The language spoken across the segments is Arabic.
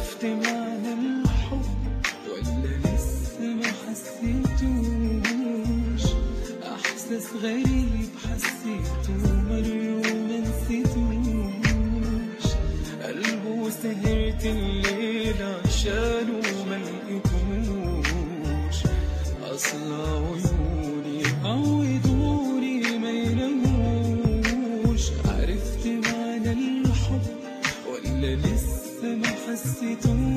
عرفت معنى الحب ولا لسه ما حسيتوش. أحساس غريب حسيته مرة وما نسيتوش. قلبه سهرت الليل عشانه ما لقيتوش. أصل عيوني عودوني ما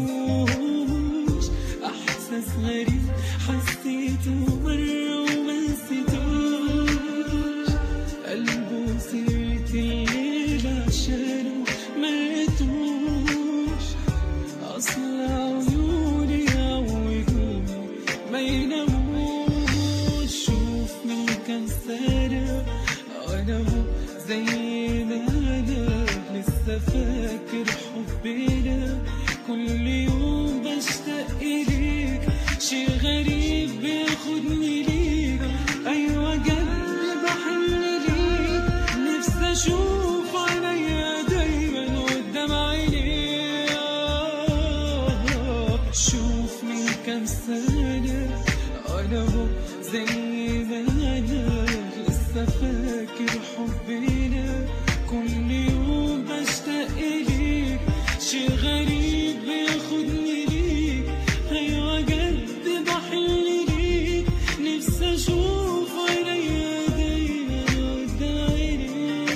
فاكر حبنا كل يوم بشتاق إليك شي غريب بياخدني ليك. أيوة جد بحن ليك. نفسي أشوف عينيا دايما قدام عينيك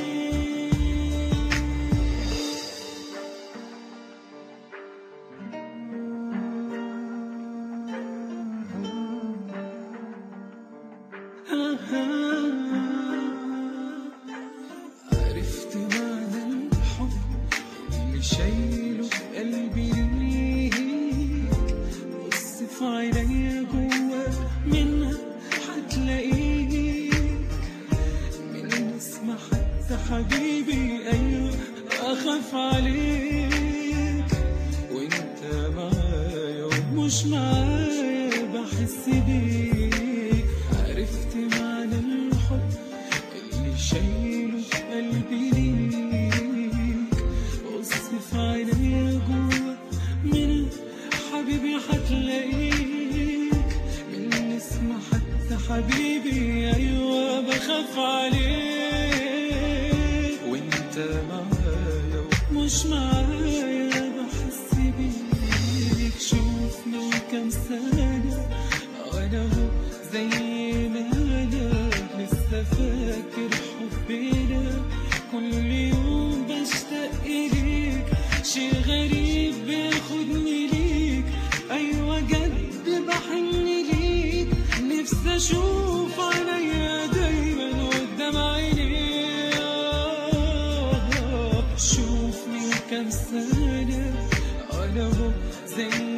أخاف عليك وإنت معايا ومش معايا بحس بيك. عرفت معنى الحب اللي شايله في قلبي ليك. بص في عينيا جوا من حبيبي هتلاقيك. من اسم حتى حبيبي أيوه بخاف عليك. ومش معايا بحس بيك. شوف كام سنة أنا هو زي ما أنا لسه فاكر حبنا. كل يوم بشتاق إليك شي غريب بياخدني ليك. أيوة جد بحن ليك. نفسي أشوف عينيا دايما قدام عينيك شوف من كام سنة أنا هو زي